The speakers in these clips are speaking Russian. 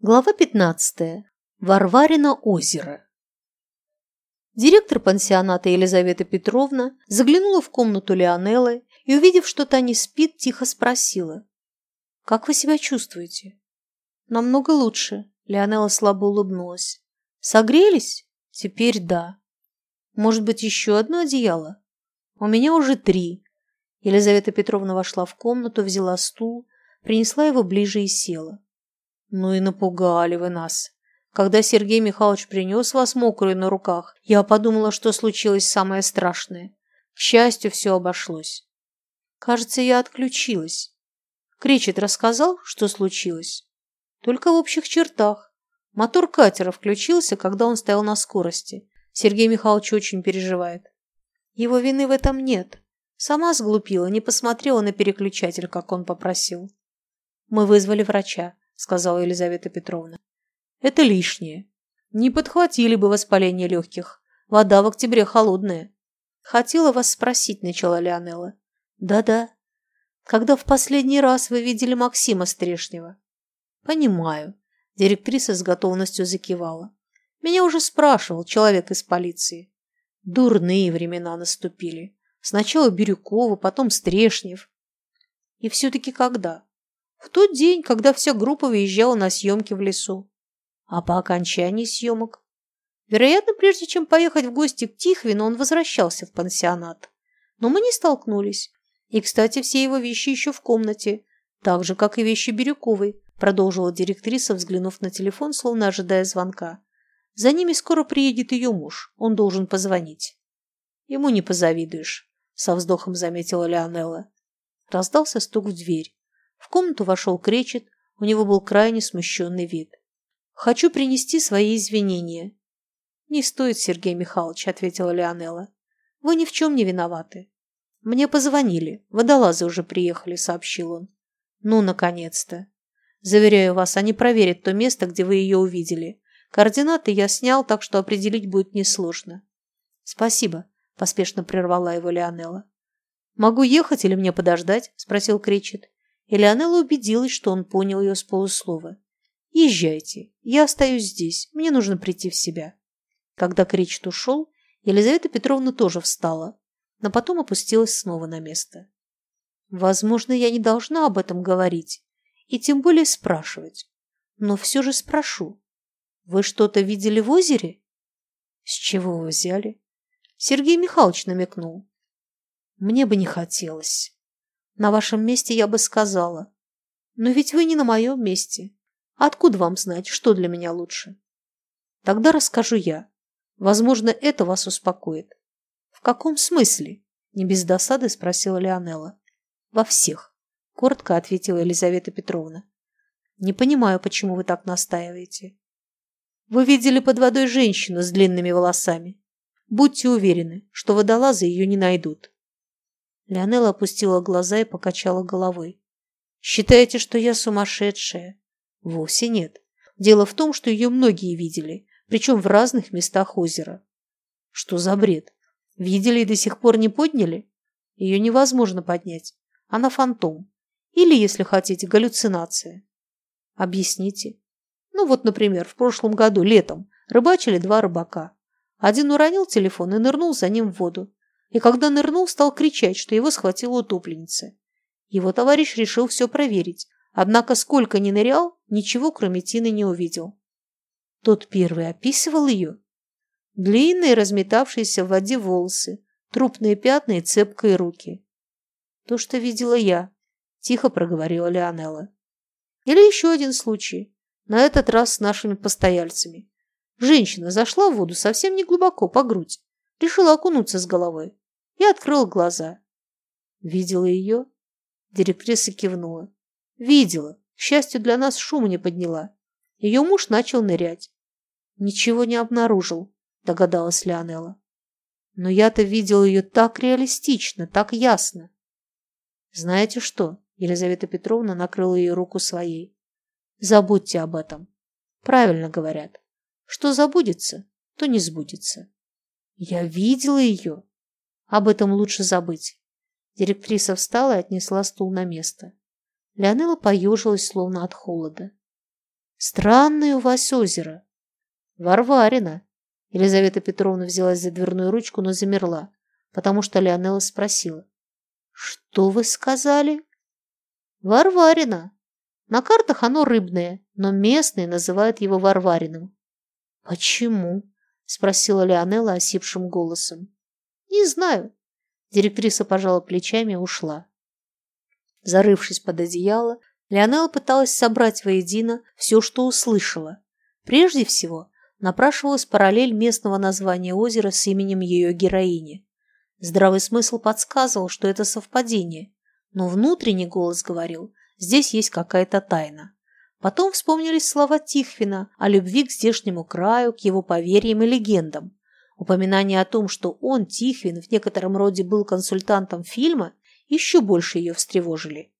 Глава 15. Варварина озеро. Директор пансионата Елизавета Петровна заглянула в комнату Леонеллы и, увидев, что та не спит, тихо спросила. «Как вы себя чувствуете?» «Намного лучше», — Леонелла слабо улыбнулась. «Согрелись? Теперь да. Может быть, еще одно одеяло? У меня уже три». Елизавета Петровна вошла в комнату, взяла стул, принесла его ближе и села. Ну и напугали вы нас. Когда Сергей Михайлович принес вас мокрую на руках, я подумала, что случилось самое страшное. К счастью, все обошлось. Кажется, я отключилась. Кречет рассказал, что случилось? Только в общих чертах. Мотор катера включился, когда он стоял на скорости. Сергей Михайлович очень переживает. Его вины в этом нет. Сама сглупила, не посмотрела на переключатель, как он попросил. Мы вызвали врача сказала Елизавета Петровна. Это лишнее. Не подхватили бы воспаление легких. Вода в октябре холодная. Хотела вас спросить, начала Леонелла. Да-да. Когда в последний раз вы видели Максима Стрешнева? Понимаю. Директриса с готовностью закивала. Меня уже спрашивал человек из полиции. Дурные времена наступили. Сначала Бирюкова, потом Стрешнев. И все-таки когда? В тот день, когда вся группа выезжала на съемки в лесу. А по окончании съемок? Вероятно, прежде чем поехать в гости к Тихвину, он возвращался в пансионат. Но мы не столкнулись. И, кстати, все его вещи еще в комнате, так же, как и вещи Бирюковой, продолжила директриса, взглянув на телефон, словно ожидая звонка. За ними скоро приедет ее муж. Он должен позвонить. Ему не позавидуешь, со вздохом заметила Леонелла. Раздался стук в дверь. В комнату вошел Кречет, у него был крайне смущенный вид. «Хочу принести свои извинения». «Не стоит, Сергей Михайлович», — ответила Леонелла. «Вы ни в чем не виноваты». «Мне позвонили. Водолазы уже приехали», — сообщил он. «Ну, наконец-то. Заверяю вас, они проверят то место, где вы ее увидели. Координаты я снял, так что определить будет несложно». «Спасибо», — поспешно прервала его Леонелла. «Могу ехать или мне подождать?» — спросил Кречет. И Леонелла убедилась, что он понял ее с полуслова. «Езжайте. Я остаюсь здесь. Мне нужно прийти в себя». Когда Кречет ушел, Елизавета Петровна тоже встала, но потом опустилась снова на место. «Возможно, я не должна об этом говорить и тем более спрашивать. Но все же спрошу. Вы что-то видели в озере?» «С чего вы взяли?» Сергей Михайлович намекнул. «Мне бы не хотелось». На вашем месте я бы сказала. Но ведь вы не на моем месте. Откуда вам знать, что для меня лучше? Тогда расскажу я. Возможно, это вас успокоит. В каком смысле? Не без досады спросила Леонелла. Во всех, коротко ответила Елизавета Петровна. Не понимаю, почему вы так настаиваете. Вы видели под водой женщину с длинными волосами. Будьте уверены, что водолазы ее не найдут. Леонела опустила глаза и покачала головой. «Считаете, что я сумасшедшая?» «Вовсе нет. Дело в том, что ее многие видели, причем в разных местах озера». «Что за бред? Видели и до сих пор не подняли?» «Ее невозможно поднять. Она фантом. Или, если хотите, галлюцинация». «Объясните». «Ну вот, например, в прошлом году, летом, рыбачили два рыбака. Один уронил телефон и нырнул за ним в воду и когда нырнул, стал кричать, что его схватила утопленница. Его товарищ решил все проверить, однако сколько ни нырял, ничего кроме Тины не увидел. Тот первый описывал ее. Длинные, разметавшиеся в воде волосы, трупные пятна и цепкие руки. То, что видела я, тихо проговорила Леонелла. Или еще один случай, на этот раз с нашими постояльцами. Женщина зашла в воду совсем не глубоко, по грудь, решила окунуться с головой и открыл глаза. Видела ее? Директриса кивнула. Видела. К счастью, для нас шума не подняла. Ее муж начал нырять. Ничего не обнаружил, догадалась Леонела. Но я-то видела ее так реалистично, так ясно. Знаете что? Елизавета Петровна накрыла ее руку своей. Забудьте об этом. Правильно говорят. Что забудется, то не сбудется. Я видела ее. Об этом лучше забыть. Директриса встала и отнесла стул на место. Леонела поежилась, словно от холода. Странное у вас озеро. Варварина. Елизавета Петровна взялась за дверную ручку, но замерла, потому что Леонела спросила. Что вы сказали? Варварина. На картах оно рыбное, но местные называют его Варвариным. Почему? Спросила Леонела осипшим голосом. Не знаю. Директриса пожала плечами и ушла. Зарывшись под одеяло, Леонела пыталась собрать воедино все, что услышала. Прежде всего, напрашивалась параллель местного названия озера с именем ее героини. Здравый смысл подсказывал, что это совпадение, но внутренний голос говорил, здесь есть какая-то тайна. Потом вспомнились слова Тихвина о любви к здешнему краю, к его поверьям и легендам. Упоминание о том, что он, Тихвин, в некотором роде был консультантом фильма, еще больше ее встревожили.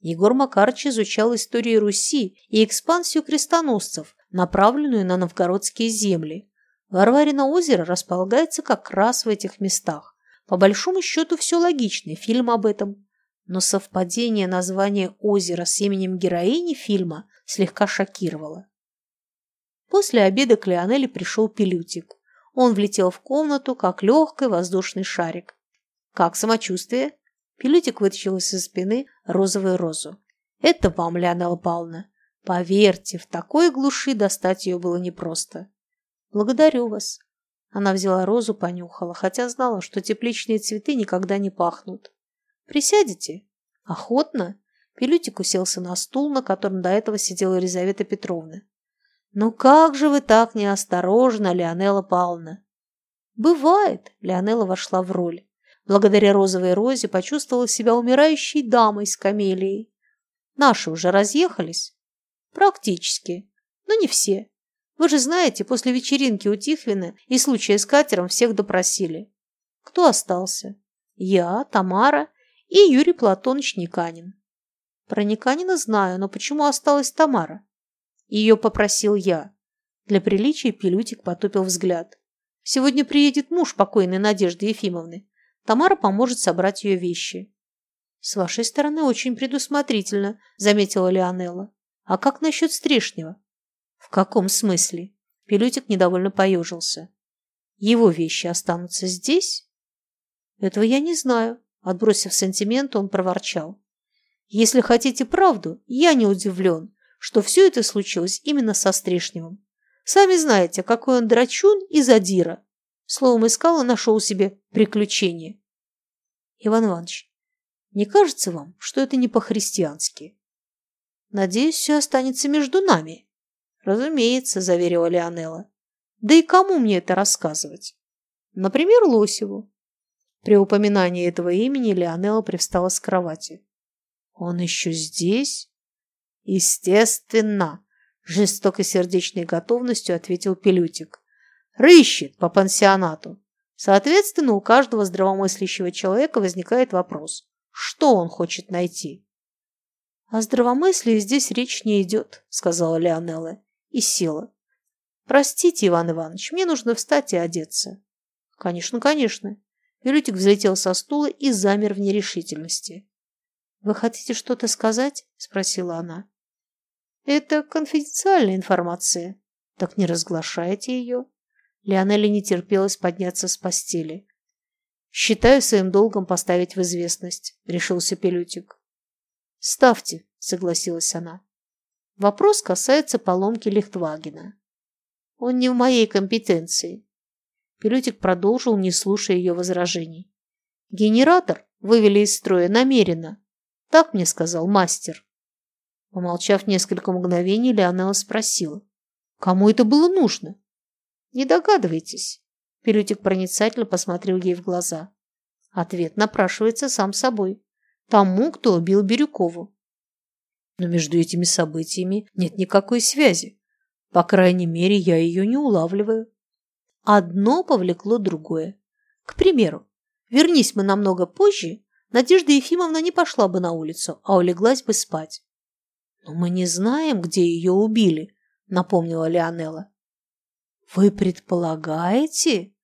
Егор Макарович изучал историю Руси и экспансию крестоносцев, направленную на новгородские земли. Варварино озеро располагается как раз в этих местах. По большому счету все логично, фильм об этом. Но совпадение названия озера с именем героини фильма слегка шокировало. После обеда к Леонеле пришел Пилютик. Он влетел в комнату, как легкий воздушный шарик. «Как самочувствие?» Пилютик вытащил из-за спины розовую розу. «Это вам, Леонела Павловна. Поверьте, в такой глуши достать ее было непросто. Благодарю вас». Она взяла розу, понюхала, хотя знала, что тепличные цветы никогда не пахнут. «Присядете?» «Охотно?» Пилютик уселся на стул, на котором до этого сидела Елизавета Петровна. «Ну как же вы так неосторожно, Леонела Павловна?» «Бывает», — Леонела вошла в роль благодаря розовой розе почувствовала себя умирающей дамой с камелией. Наши уже разъехались? Практически, но не все. Вы же знаете, после вечеринки у Тихвина и случая с катером всех допросили. Кто остался? Я, Тамара и Юрий Платоныч Никанин. Про Никанина знаю, но почему осталась Тамара? Ее попросил я. Для приличия Пилютик потупил взгляд. Сегодня приедет муж покойной Надежды Ефимовны. Тамара поможет собрать ее вещи. «С вашей стороны очень предусмотрительно», – заметила Леонелла. «А как насчет Стрешнего?» «В каком смысле?» Пилютик недовольно поежился. «Его вещи останутся здесь?» «Этого я не знаю», – отбросив сантимент, он проворчал. «Если хотите правду, я не удивлен, что все это случилось именно со Стрешневым. Сами знаете, какой он драчун и задира. Словом, искал и нашел себе приключение. Иван Иванович, не кажется вам, что это не по-христиански? Надеюсь, все останется между нами. Разумеется, заверила Леонела. Да и кому мне это рассказывать? Например, Лосеву. При упоминании этого имени Леонела привстала с кровати. Он еще здесь? Естественно, жестокой сердечной готовностью ответил Пилютик рыщет по пансионату. Соответственно, у каждого здравомыслящего человека возникает вопрос, что он хочет найти. «О здравомыслии здесь речь не идет», — сказала Леонелла и села. «Простите, Иван Иванович, мне нужно встать и одеться». «Конечно, конечно». Юлютик взлетел со стула и замер в нерешительности. «Вы хотите что-то сказать?» – спросила она. «Это конфиденциальная информация. Так не разглашайте ее». Леонелли не терпелось подняться с постели. «Считаю своим долгом поставить в известность», — решился Пелютик. «Ставьте», — согласилась она. «Вопрос касается поломки Лихтвагена. Он не в моей компетенции». Пелютик продолжил, не слушая ее возражений. «Генератор вывели из строя намеренно. Так мне сказал мастер». Помолчав несколько мгновений, Леонела спросила. «Кому это было нужно?» Не догадываетесь? Пилютик проницательно посмотрел ей в глаза. Ответ напрашивается сам собой. Тому, кто убил Бирюкову. Но между этими событиями нет никакой связи. По крайней мере, я ее не улавливаю. Одно повлекло другое. К примеру, вернись мы намного позже, Надежда Ефимовна не пошла бы на улицу, а улеглась бы спать. Но мы не знаем, где ее убили, напомнила Леонела. «Вы предполагаете?»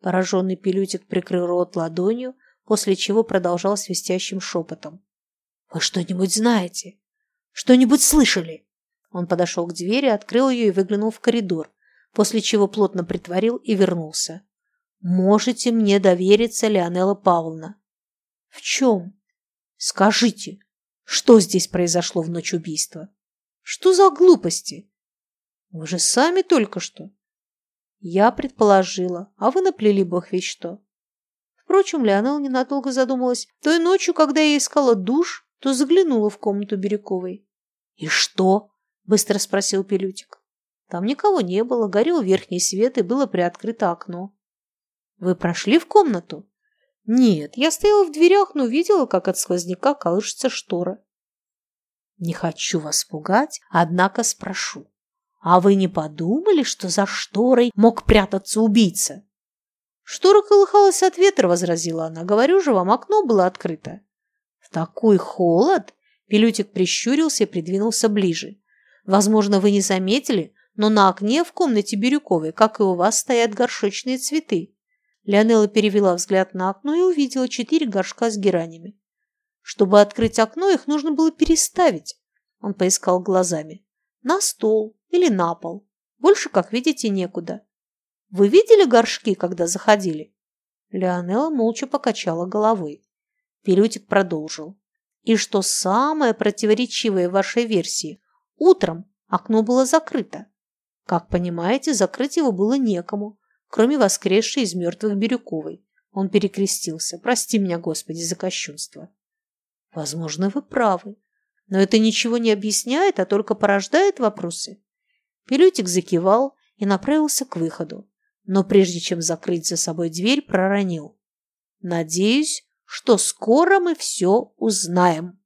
Пораженный Пилютик прикрыл рот ладонью, после чего продолжал свистящим шепотом. «Вы что-нибудь знаете? Что-нибудь слышали? Он подошел к двери, открыл ее и выглянул в коридор, после чего плотно притворил и вернулся. «Можете мне довериться, Леонела Павловна?» «В чем?» «Скажите, что здесь произошло в ночь убийства?» «Что за глупости?» «Вы же сами только что». «Я предположила, а вы наплели бог весь что». Впрочем, Леонела ненадолго задумалась. Той ночью, когда я искала душ, то заглянула в комнату Бирюковой. «И что?» – быстро спросил Пилютик. Там никого не было, горел верхний свет и было приоткрыто окно. «Вы прошли в комнату?» «Нет, я стояла в дверях, но видела, как от сквозняка колышется штора». «Не хочу вас пугать, однако спрошу. А вы не подумали, что за шторой мог прятаться убийца?» «Штора колыхалась от ветра», — возразила она. «Говорю же вам, окно было открыто». «В такой холод?» Пилютик прищурился и придвинулся ближе. «Возможно, вы не заметили, но на окне в комнате Бирюковой, как и у вас, стоят горшечные цветы». Леонела перевела взгляд на окно и увидела четыре горшка с геранями. Чтобы открыть окно, их нужно было переставить. Он поискал глазами. На стол или на пол. Больше, как видите, некуда. Вы видели горшки, когда заходили?» Леонела молча покачала головой. Пилютик продолжил. «И что самое противоречивое в вашей версии? Утром окно было закрыто. Как понимаете, закрыть его было некому, кроме воскресшей из мертвых Бирюковой. Он перекрестился. Прости меня, Господи, за кощунство. Возможно, вы правы. Но это ничего не объясняет, а только порождает вопросы. Пилютик закивал и направился к выходу но прежде чем закрыть за собой дверь, проронил. «Надеюсь, что скоро мы все узнаем».